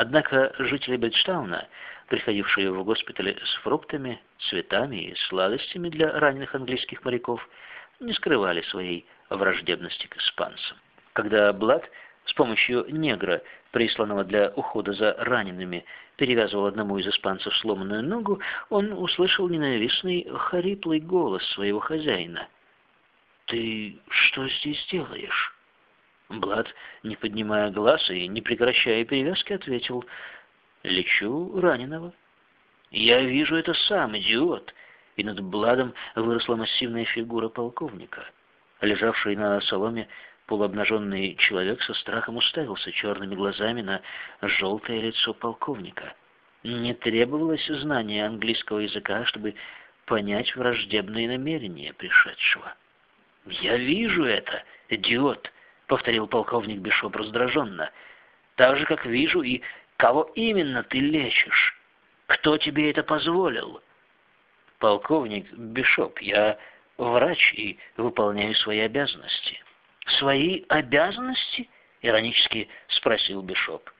Однако жители Бриджтауна, приходившие в госпиталь с фруктами, цветами и сладостями для раненых английских моряков, не скрывали своей враждебности к испанцам. Когда Блад с помощью негра, присланного для ухода за ранеными, перевязывал одному из испанцев сломанную ногу, он услышал ненавистный, хриплый голос своего хозяина. «Ты что здесь делаешь?» Блад, не поднимая глаз и не прекращая перевязки, ответил, «Лечу раненого». «Я вижу это сам, идиот!» И над Бладом выросла массивная фигура полковника. Лежавший на соломе полуобнаженный человек со страхом уставился черными глазами на желтое лицо полковника. Не требовалось знания английского языка, чтобы понять враждебные намерения пришедшего. «Я вижу это, идиот!» Повторил полковник Бишоп раздраженно. «Так же, как вижу, и кого именно ты лечишь? Кто тебе это позволил?» «Полковник Бишоп, я врач и выполняю свои обязанности». «Свои обязанности?» — иронически спросил Бишоп.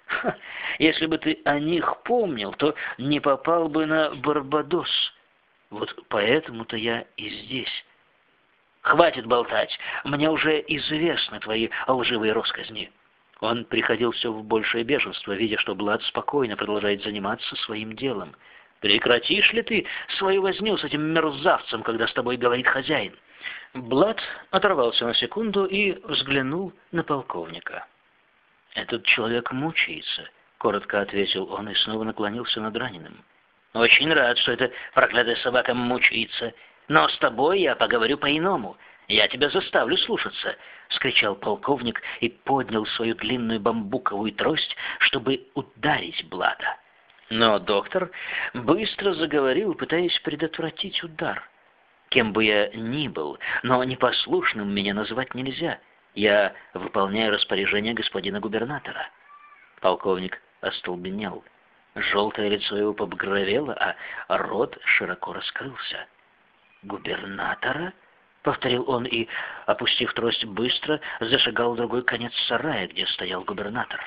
«Если бы ты о них помнил, то не попал бы на Барбадос. Вот поэтому-то я и здесь». Хватит болтать, мне уже известны твои лживые росказни». Он приходил все в большее беженство, видя, что Блад спокойно продолжает заниматься своим делом. «Прекратишь ли ты свою возню с этим мерзавцем, когда с тобой говорит хозяин?» Блад оторвался на секунду и взглянул на полковника. «Этот человек мучается», — коротко ответил он и снова наклонился над раненым. «Очень рад, что эта проклятая собака мучается. Но с тобой я поговорю по-иному. Я тебя заставлю слушаться!» — скричал полковник и поднял свою длинную бамбуковую трость, чтобы ударить Блада. Но доктор быстро заговорил, пытаясь предотвратить удар. Кем бы я ни был, но непослушным меня назвать нельзя. Я выполняю распоряжение господина губернатора. Полковник остолбенел. Желтое лицо его побагровело, а рот широко раскрылся. «Губернатора?» — повторил он и, опустив трость быстро, зашагал в другой конец сарая, где стоял губернатор.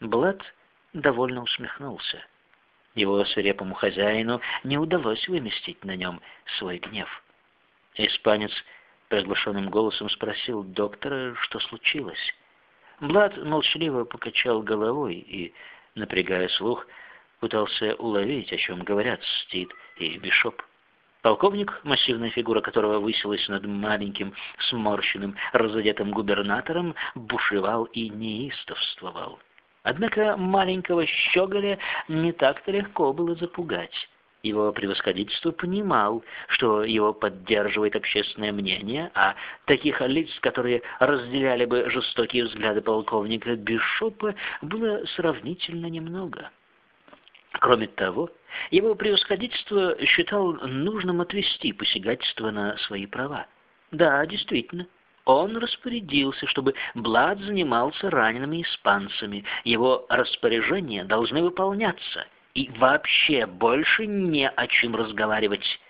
Блад довольно усмехнулся. Его свирепому хозяину не удалось выместить на нем свой гнев. Испанец приглушенным голосом спросил доктора, что случилось. Блад молчаливо покачал головой и, напрягая слух, пытался уловить, о чем говорят Стит и Бишоп. Полковник, массивная фигура которого высилась над маленьким, сморщенным, разодетым губернатором, бушевал и неистовствовал. Однако маленького щеголя не так-то легко было запугать. Его превосходительство понимал, что его поддерживает общественное мнение, а таких лиц, которые разделяли бы жестокие взгляды полковника Бишопа, было сравнительно немного. Кроме того, его превосходительство считал нужным отвести посягательство на свои права. Да, действительно, он распорядился, чтобы Блад занимался ранеными испанцами. Его распоряжения должны выполняться, и вообще больше не о чем разговаривать.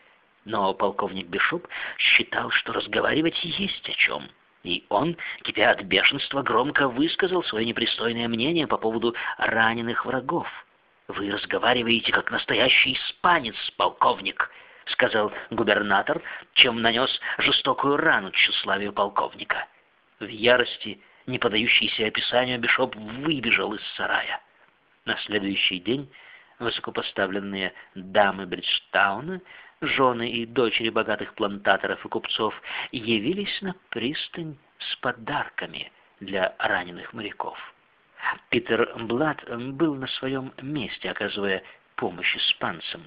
Но полковник Бишоп считал, что разговаривать есть о чем. И он, кипя от бешенства, громко высказал свое непристойное мнение по поводу раненых врагов. «Вы разговариваете, как настоящий испанец, полковник», — сказал губернатор, чем нанес жестокую рану тщеславию полковника. В ярости, не подающейся описанию, Бишоп выбежал из сарая. На следующий день высокопоставленные дамы Бриджтауна, жены и дочери богатых плантаторов и купцов, явились на пристань с подарками для раненых моряков. Питер Блад был на своем месте, оказывая помощь испанцам.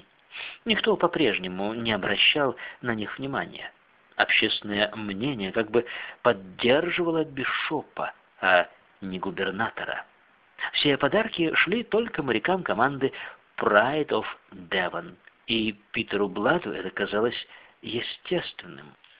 Никто по-прежнему не обращал на них внимания. Общественное мнение как бы поддерживало Бишопа, а не губернатора. Все подарки шли только морякам команды Pride of Devon, и Питеру Бладу это казалось естественным.